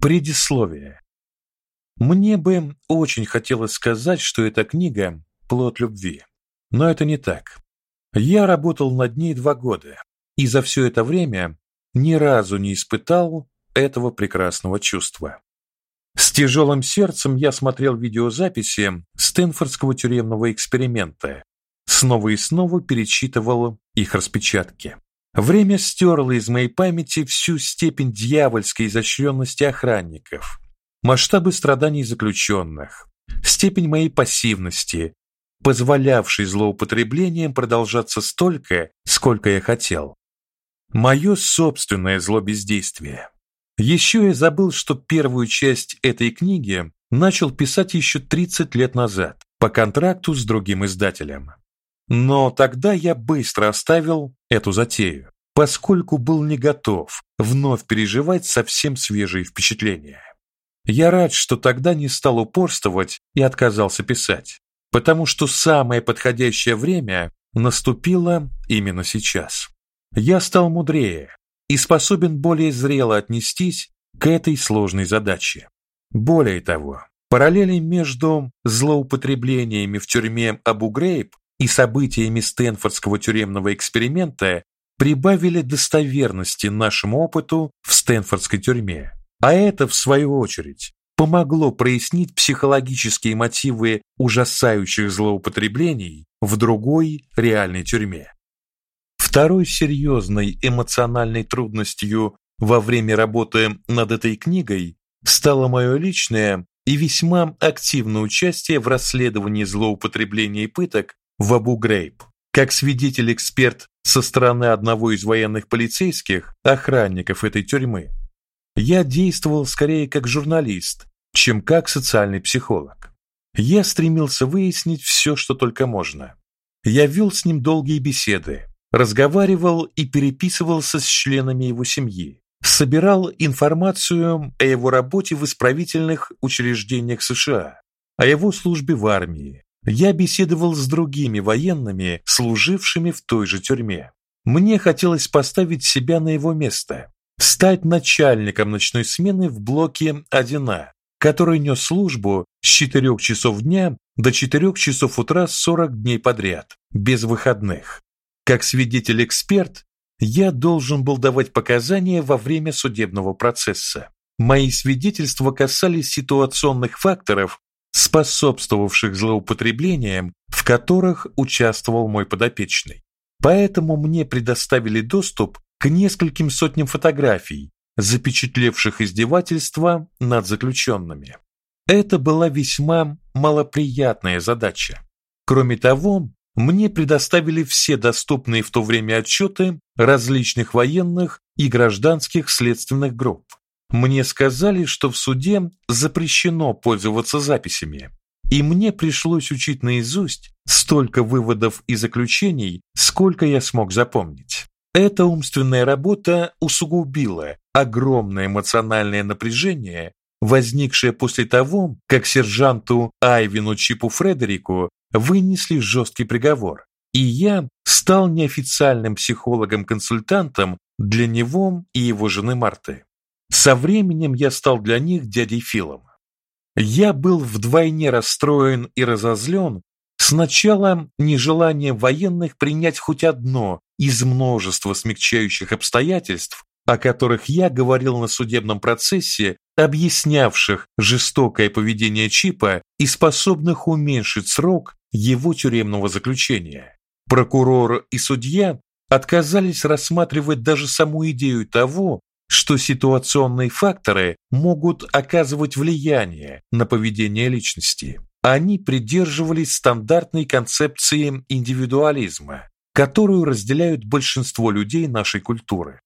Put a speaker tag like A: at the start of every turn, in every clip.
A: Предисловие. Мне бы очень хотелось сказать, что эта книга плод любви, но это не так. Я работал над ней два года, и за все это время ни разу не испытал этого прекрасного чувства. С тяжелым сердцем я смотрел видеозаписи Стэнфордского тюремного эксперимента. Снова и снова перечитывал их распечатки. Время стерло из моей памяти всю степень дьявольской изощренности охранников, масштабы страданий заключенных, степень моей пассивности, позволявшей злоупотреблениям продолжаться столько, сколько я хотел. Мое собственное зло бездействия. Еще я забыл, что первую часть этой книги начал писать еще 30 лет назад по контракту с другим издателем. Но тогда я быстро оставил эту затею, поскольку был не готов вновь переживать совсем свежие впечатления. Я рад, что тогда не стал упорствовать и отказался писать, потому что самое подходящее время наступило именно сейчас. Я стал мудрее и способен более зрело отнестись к этой сложной задаче. Более того, параллели между злоупотреблениями в тюрьме Абу-Грейб и событиями Стэнфордского тюремного эксперимента прибавили достоверности нашему опыту в Стэнфордской тюрьме. А это в свою очередь помогло прояснить психологические мотивы ужасающих злоупотреблений в другой реальной тюрьме. Второй серьезной эмоциональной трудностью во время работы над этой книгой стало мое личное и весьма активное участие в расследовании злоупотреблений и пыток в Абу-Грейб. Как свидетель-эксперт со стороны одного из военных полицейских, охранников этой тюрьмы, я действовал скорее как журналист, чем как социальный психолог. Я стремился выяснить все, что только можно. Я вел с ним долгие беседы, разговаривал и переписывался с членами его семьи, собирал информацию о его работе в исправительных учреждениях США, о его службе в армии, я беседовал с другими военными, служившими в той же тюрьме. Мне хотелось поставить себя на его место, стать начальником ночной смены в блоке 1А, который нес службу с 4 часов дня до 4 часов утра 40 дней подряд, без выходных. Как свидетель-эксперт, я должен был давать показания во время судебного процесса. Мои свидетельства касались ситуационных факторов, способствовавших злоупотреблениям, в которых участвовал мой подопечный. Поэтому мне предоставили доступ к нескольким сотням фотографий, запечатлевших издевательства над заключенными. Это была весьма малоприятная задача. Кроме того, мне предоставили все доступные в то время отчеты различных военных и гражданских следственных групп. Мне сказали, что в суде запрещено пользоваться записями, и мне пришлось учить наизусть столько выводов и заключений, сколько я смог запомнить. Эта умственная работа усугубила огромное эмоциональное напряжение, возникшее после того, как сержанту Айвину Чипу Фредерику вынесли жесткий приговор, и я стал неофициальным психологом-консультантом для него и его жены Марты. Со временем я стал для них дядей Филом. Я был вдвойне расстроен и разозлен сначала нежеланием военных принять хоть одно из множества смягчающих обстоятельств, о которых я говорил на судебном процессе, объяснявших жестокое поведение Чипа и способных уменьшить срок его тюремного заключения. Прокурор и судья отказались рассматривать даже саму идею того, что ситуационные факторы могут оказывать влияние на поведение личности. Они придерживались стандартной концепции индивидуализма, которую разделяют большинство людей нашей культуры.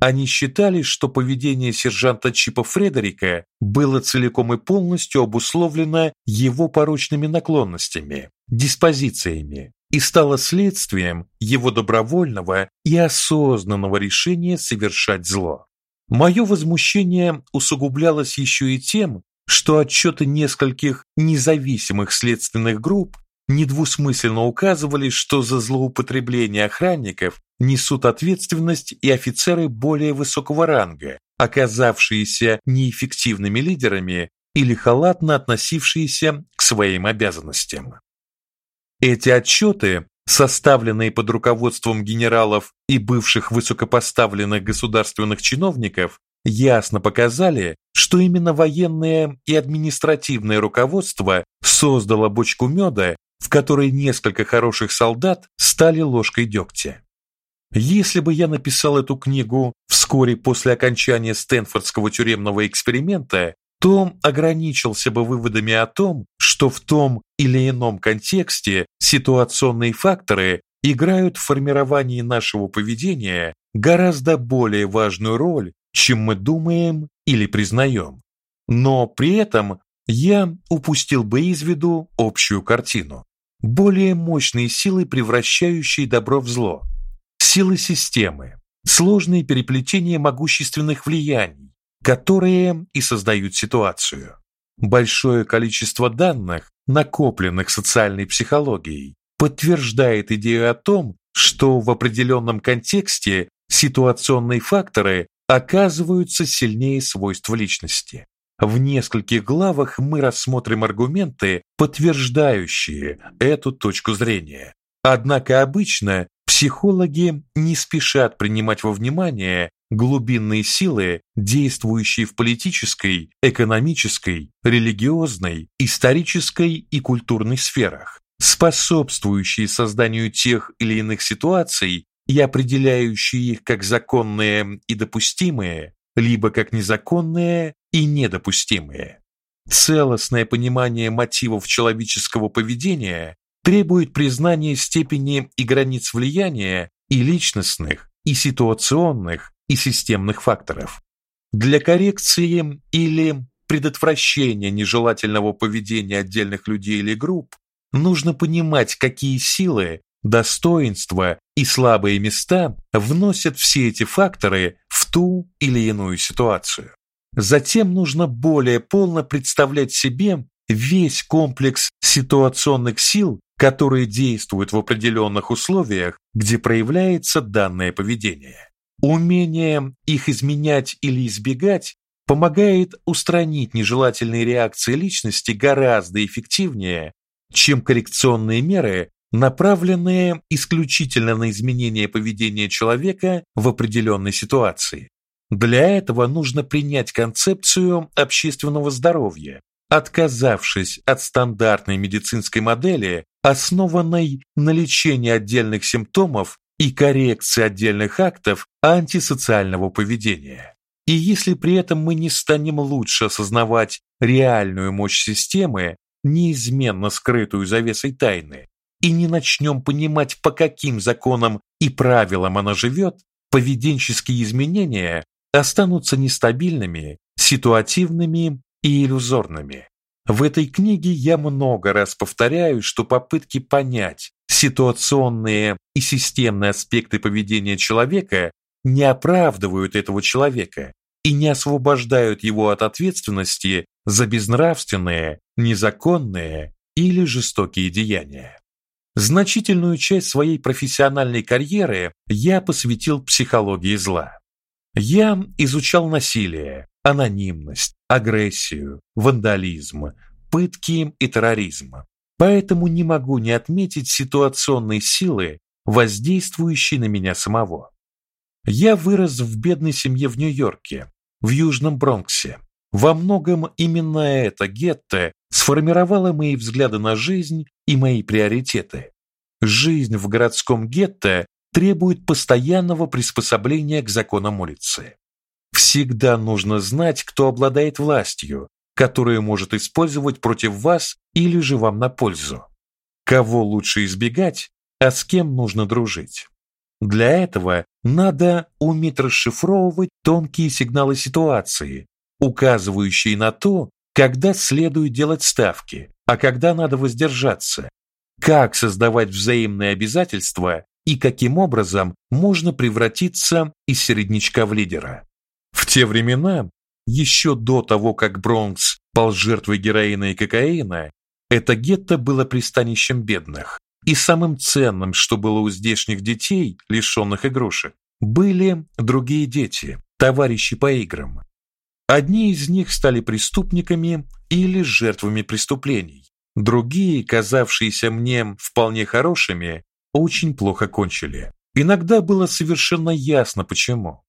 A: Они считали, что поведение сержанта Чипа Фредерика было целиком и полностью обусловлено его порочными наклонностями, диспозициями и стало следствием его добровольного и осознанного решения совершать зло. Мое возмущение усугублялось еще и тем, что отчеты нескольких независимых следственных групп недвусмысленно указывали, что за злоупотребление охранников несут ответственность и офицеры более высокого ранга, оказавшиеся неэффективными лидерами или халатно относившиеся к своим обязанностям. Эти отчеты, составленные под руководством генералов и бывших высокопоставленных государственных чиновников, ясно показали, что именно военное и административное руководство создало бочку меда, в которой несколько хороших солдат стали ложкой дегтя. Если бы я написал эту книгу вскоре после окончания Стэнфордского тюремного эксперимента, то ограничился бы выводами о том, что в том или ином контексте ситуационные факторы играют в формировании нашего поведения гораздо более важную роль, чем мы думаем или признаем. Но при этом я упустил бы из виду общую картину. Более мощные силы, превращающие добро в зло, силы системы, сложные переплетения могущественных влияний, которые и создают ситуацию. Большое количество данных, накопленных социальной психологией, подтверждает идею о том, что в определенном контексте ситуационные факторы оказываются сильнее свойств личности. В нескольких главах мы рассмотрим аргументы, подтверждающие эту точку зрения. Однако обычно психологи не спешат принимать во внимание глубинные силы, действующие в политической, экономической, религиозной, исторической и культурной сферах, способствующие созданию тех или иных ситуаций и определяющие их как законные и допустимые, либо как незаконные и недопустимые. Целостное понимание мотивов человеческого поведения требует признания степени и границ влияния и личностных, и ситуационных, и системных факторов. Для коррекции или предотвращения нежелательного поведения отдельных людей или групп нужно понимать, какие силы достоинства и слабые места вносят все эти факторы в ту или иную ситуацию. Затем нужно более полно представлять себе весь комплекс ситуационных сил, которые действуют в определенных условиях, где проявляется данное поведение. Умение их изменять или избегать помогает устранить нежелательные реакции личности гораздо эффективнее, чем коррекционные меры, направленные исключительно на изменение поведения человека в определенной ситуации. Для этого нужно принять концепцию общественного здоровья, отказавшись от стандартной медицинской модели, основанной на лечении отдельных симптомов и коррекции отдельных актов антисоциального поведения. И если при этом мы не станем лучше осознавать реальную мощь системы, неизменно скрытую завесой тайны, и не начнем понимать, по каким законам и правилам она живет, поведенческие изменения останутся нестабильными, ситуативными и иллюзорными. В этой книге я много раз повторяю, что попытки понять ситуационные и системные аспекты поведения человека не оправдывают этого человека и не освобождают его от ответственности за безнравственные, незаконные или жестокие деяния. Значительную часть своей профессиональной карьеры я посвятил психологии зла. Я изучал насилие, анонимность, агрессию, вандализм, пытки и терроризм. Поэтому не могу не отметить ситуационные силы, воздействующие на меня самого. Я вырос в бедной семье в Нью-Йорке, в Южном Бронксе. Во многом именно это гетто сформировало мои взгляды на жизнь и мои приоритеты. Жизнь в городском гетто требует постоянного приспособления к законам улицы. Всегда нужно знать, кто обладает властью, которую может использовать против вас или же вам на пользу. Кого лучше избегать, а с кем нужно дружить. Для этого надо уметь расшифровывать тонкие сигналы ситуации, указывающие на то, когда следует делать ставки, а когда надо воздержаться, как создавать взаимные обязательства и каким образом можно превратиться из середнячка в лидера. В те времена, еще до того, как Бронкс пал жертвой героина и кокаина, это гетто было пристанищем бедных, и самым ценным, что было у здешних детей, лишенных игрушек, были другие дети, товарищи по играм. Одни из них стали преступниками или жертвами преступлений. Другие, казавшиеся мне вполне хорошими, очень плохо кончили. Иногда было совершенно ясно почему.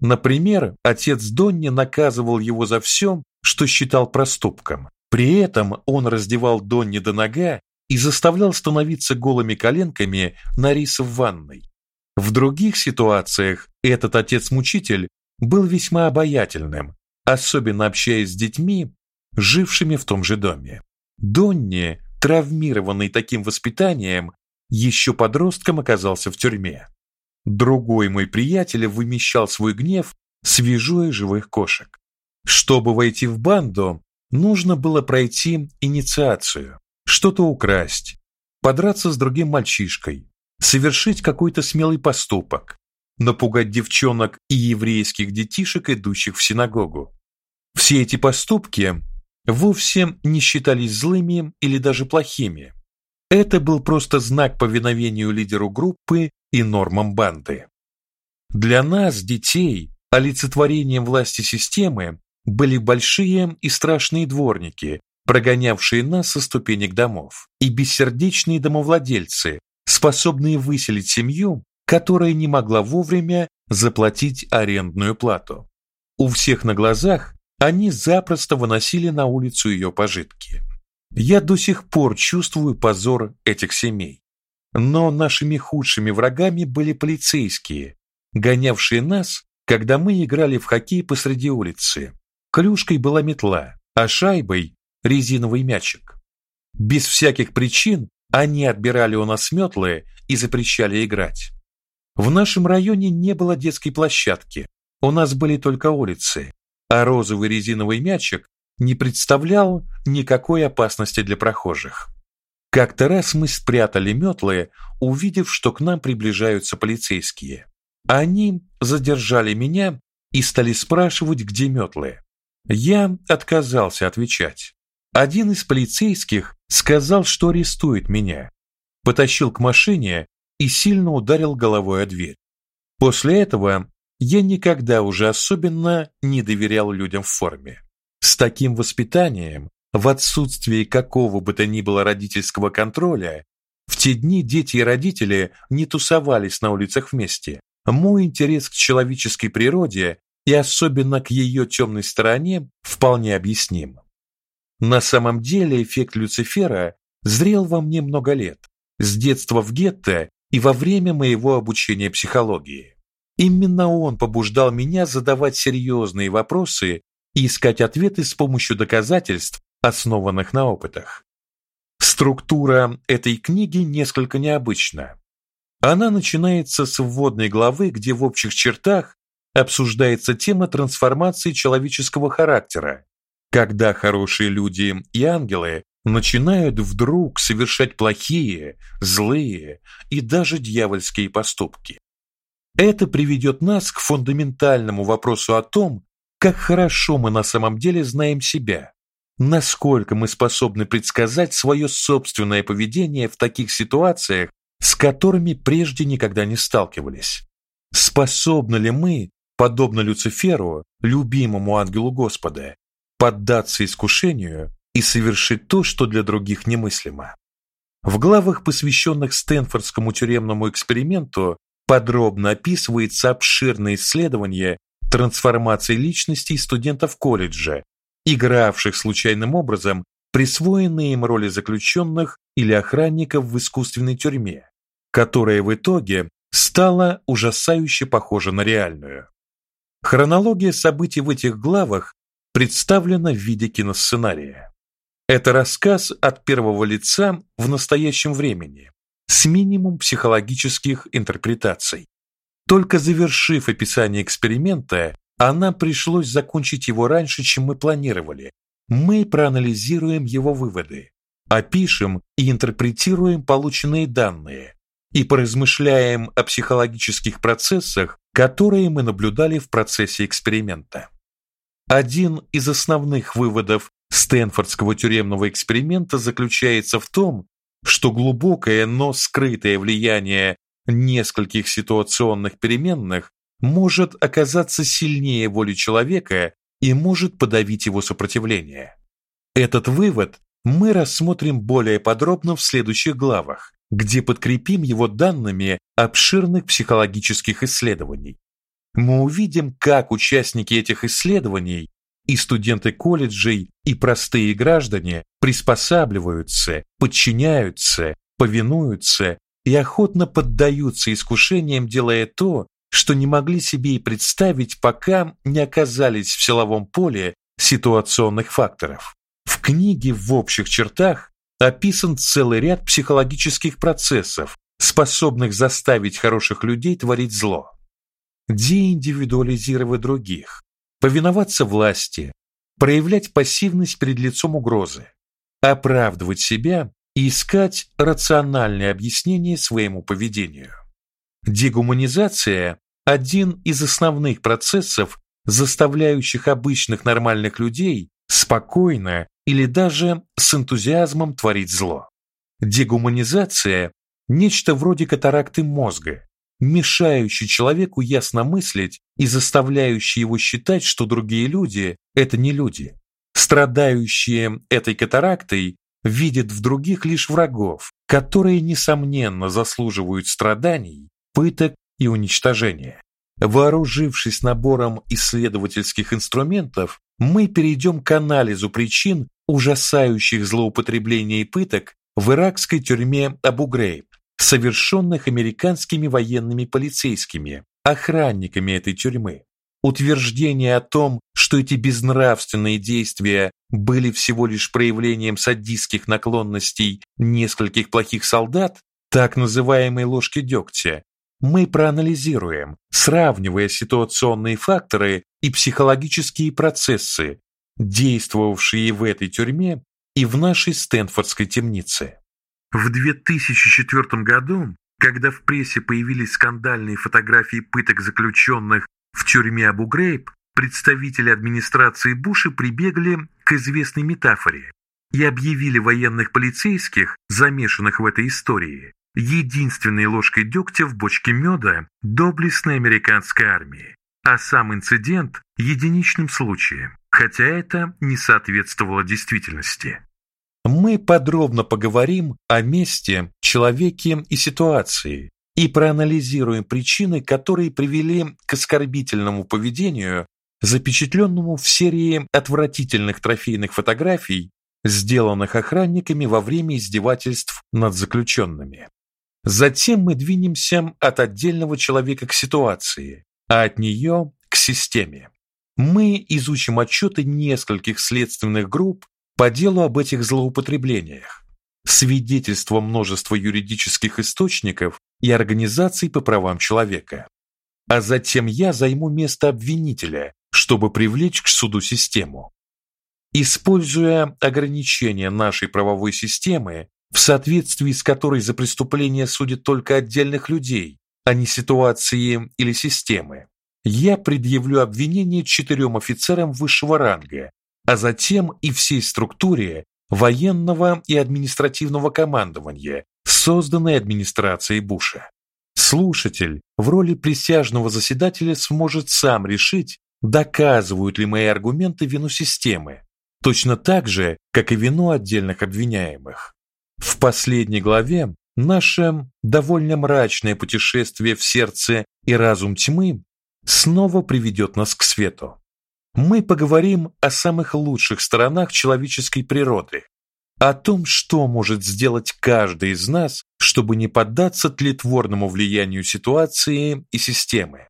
A: Например, отец Донни наказывал его за все, что считал проступком. При этом он раздевал Донни до нога и заставлял становиться голыми коленками на рис в ванной. В других ситуациях этот отец-мучитель был весьма обаятельным, особенно общаясь с детьми, жившими в том же доме. Донни, травмированный таким воспитанием, еще подростком оказался в тюрьме. Другой мой приятель вымещал свой гнев, свежуя живых кошек. Чтобы войти в банду, нужно было пройти инициацию, что-то украсть, подраться с другим мальчишкой, совершить какой-то смелый поступок, напугать девчонок и еврейских детишек, идущих в синагогу. Все эти поступки вовсе не считались злыми или даже плохими. Это был просто знак повиновению лидеру группы и нормам банды. Для нас, детей, олицетворением власти системы были большие и страшные дворники, прогонявшие нас со ступенек домов, и бессердечные домовладельцы, способные выселить семью, которая не могла вовремя заплатить арендную плату. У всех на глазах они запросто выносили на улицу ее пожитки. Я до сих пор чувствую позор этих семей. Но нашими худшими врагами были полицейские, гонявшие нас, когда мы играли в хоккей посреди улицы. Клюшкой была метла, а шайбой резиновый мячик. Без всяких причин они отбирали у нас метлы и запрещали играть. В нашем районе не было детской площадки. У нас были только улицы, а розовый резиновый мячик не представлял никакой опасности для прохожих. Как-то раз мы спрятали метлы, увидев, что к нам приближаются полицейские. Они задержали меня и стали спрашивать, где метлы. Я отказался отвечать. Один из полицейских сказал, что арестует меня. Потащил к машине и сильно ударил головой о дверь. После этого я никогда уже особенно не доверял людям в форме. С таким воспитанием, в отсутствии какого бы то ни было родительского контроля, в те дни дети и родители не тусовались на улицах вместе. Мой интерес к человеческой природе и особенно к ее темной стороне вполне объясним. На самом деле эффект Люцифера зрел во мне много лет, с детства в гетто и во время моего обучения психологии. Именно он побуждал меня задавать серьезные вопросы и искать ответы с помощью доказательств, основанных на опытах. Структура этой книги несколько необычна. Она начинается с вводной главы, где в общих чертах обсуждается тема трансформации человеческого характера, когда хорошие люди и ангелы начинают вдруг совершать плохие, злые и даже дьявольские поступки. Это приведет нас к фундаментальному вопросу о том, как хорошо мы на самом деле знаем себя, насколько мы способны предсказать свое собственное поведение в таких ситуациях, с которыми прежде никогда не сталкивались. Способны ли мы, подобно Люциферу, любимому ангелу Господа, поддаться искушению и совершить то, что для других немыслимо. В главах, посвященных Стэнфордскому тюремному эксперименту, подробно описывается обширное исследование трансформации личностей студентов колледжа, игравших случайным образом присвоенные им роли заключенных или охранников в искусственной тюрьме, которая в итоге стала ужасающе похожа на реальную. Хронология событий в этих главах представлена в виде киносценария. Это рассказ от первого лица в настоящем времени, с минимум психологических интерпретаций. Только завершив описание эксперимента, она пришлось закончить его раньше, чем мы планировали. Мы проанализируем его выводы, опишем и интерпретируем полученные данные и поразмышляем о психологических процессах, которые мы наблюдали в процессе эксперимента. Один из основных выводов Стэнфордского тюремного эксперимента заключается в том, что глубокое, но скрытое влияние нескольких ситуационных переменных может оказаться сильнее воли человека и может подавить его сопротивление. Этот вывод мы рассмотрим более подробно в следующих главах, где подкрепим его данными обширных психологических исследований. Мы увидим, как участники этих исследований и студенты колледжей, и простые граждане приспосабливаются, подчиняются, повинуются и охотно поддаются искушениям, делая то, что не могли себе и представить, пока не оказались в силовом поле ситуационных факторов. В книге в общих чертах описан целый ряд психологических процессов, способных заставить хороших людей творить зло. Деиндивидуализировать других, повиноваться власти, проявлять пассивность перед лицом угрозы, оправдывать себя и искать рациональное объяснение своему поведению. Дегуманизация один из основных процессов, заставляющих обычных нормальных людей спокойно или даже с энтузиазмом творить зло. Дегуманизация нечто вроде катаракты мозга, мешающий человеку ясно мыслить и заставляющий его считать, что другие люди это не люди. Страдающие этой катарактой видят в других лишь врагов, которые несомненно заслуживают страданий, пыток и уничтожения. Вооружившись набором исследовательских инструментов, мы перейдем к анализу причин ужасающих злоупотреблений и пыток в иракской тюрьме Абу-Грейб, совершенных американскими военными полицейскими, охранниками этой тюрьмы. Утверждение о том, что эти безнравственные действия были всего лишь проявлением садистских наклонностей нескольких плохих солдат, так называемой ложки дегтя, мы проанализируем, сравнивая ситуационные факторы и психологические процессы, действовавшие в этой тюрьме и в нашей Стэнфордской темнице. В 2004 году, когда в прессе появились скандальные фотографии пыток заключенных в тюрьме Абу-Грейб, представители администрации Буша прибегли к известной метафоре и объявили военных полицейских, замешанных в этой истории, единственной ложкой дегтя в бочке меда доблестной американской армии, а сам инцидент единичным случаем, хотя это не соответствовало действительности. Мы подробно поговорим о месте, человеке и ситуации и проанализируем причины, которые привели к оскорбительному поведению, запечатленному в серии отвратительных трофейных фотографий, сделанных охранниками во время издевательств над заключенными. Затем мы двинемся от отдельного человека к ситуации, а от нее к системе. Мы изучим отчеты нескольких следственных групп по делу об этих злоупотреблениях, свидетельство множества юридических источников и организаций по правам человека. А затем я займу место обвинителя, чтобы привлечь к суду систему. Используя ограничения нашей правовой системы, в соответствии с которой за преступления судят только отдельных людей, а не ситуации или системы, я предъявлю обвинение четырем офицерам высшего ранга, а затем и всей структуре военного и административного командования, созданной администрацией Буша. Слушатель в роли присяжного заседателя сможет сам решить, доказывают ли мои аргументы вину системы, точно так же, как и вину отдельных обвиняемых. В последней главе наше довольно мрачное путешествие в сердце и разум тьмы снова приведет нас к свету мы поговорим о самых лучших сторонах человеческой природы, о том, что может сделать каждый из нас, чтобы не поддаться тлетворному влиянию ситуации и системы.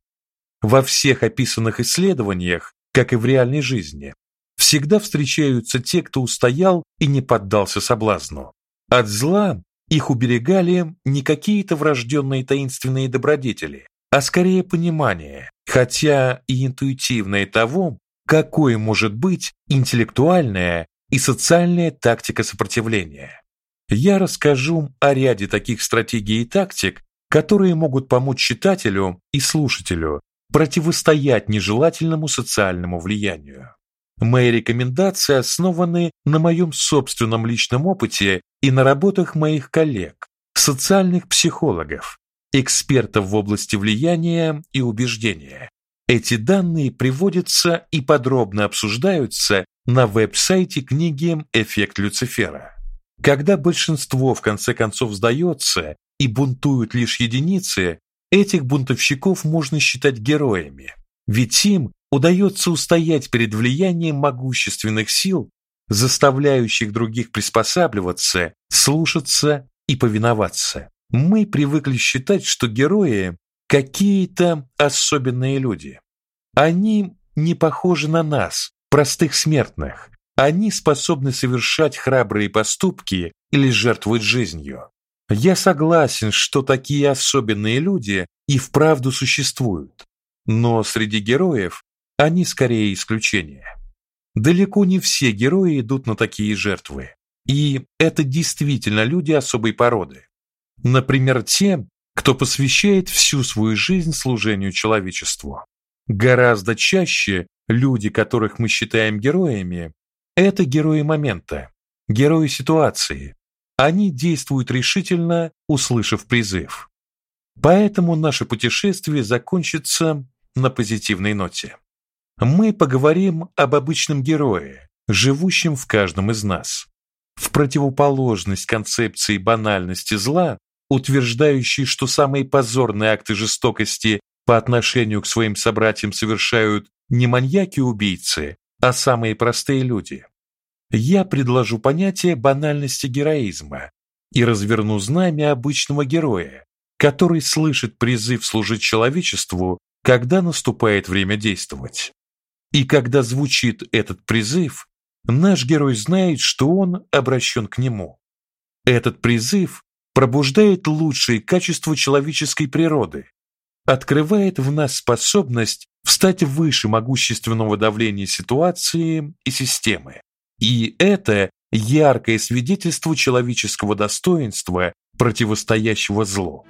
A: Во всех описанных исследованиях, как и в реальной жизни, всегда встречаются те, кто устоял и не поддался соблазну. От зла их уберегали не какие-то врожденные таинственные добродетели, а скорее понимание, хотя и интуитивное того, какой может быть интеллектуальная и социальная тактика сопротивления. Я расскажу о ряде таких стратегий и тактик, которые могут помочь читателю и слушателю противостоять нежелательному социальному влиянию. Мои рекомендации основаны на моем собственном личном опыте и на работах моих коллег, социальных психологов, экспертов в области влияния и убеждения. Эти данные приводятся и подробно обсуждаются на веб-сайте книги Эффект Люцифера. Когда большинство в конце концов сдается и бунтуют лишь единицы, этих бунтовщиков можно считать героями, ведь им удается устоять перед влиянием могущественных сил, заставляющих других приспосабливаться, слушаться и повиноваться. Мы привыкли считать, что герои какие-то особенные люди. Они не похожи на нас, простых смертных. Они способны совершать храбрые поступки или жертвовать жизнью. Я согласен, что такие особенные люди и вправду существуют. Но среди героев они скорее исключение. Далеко не все герои идут на такие жертвы. И это действительно люди особой породы. Например, те, кто посвящает всю свою жизнь служению человечеству. Гораздо чаще люди, которых мы считаем героями, это герои момента, герои ситуации. Они действуют решительно, услышав призыв. Поэтому наше путешествие закончится на позитивной ноте. Мы поговорим об обычном герое, живущем в каждом из нас. В противоположность концепции банальности зла, утверждающей, что самые позорные акты жестокости по отношению к своим собратьям совершают не маньяки-убийцы, а самые простые люди. Я предложу понятие банальности героизма и разверну знамя обычного героя, который слышит призыв служить человечеству, когда наступает время действовать. И когда звучит этот призыв, наш герой знает, что он обращен к нему. Этот призыв пробуждает лучшие качества человеческой природы, открывает в нас способность встать выше могущественного давления ситуации и системы. И это яркое свидетельство человеческого достоинства, противостоящего злу.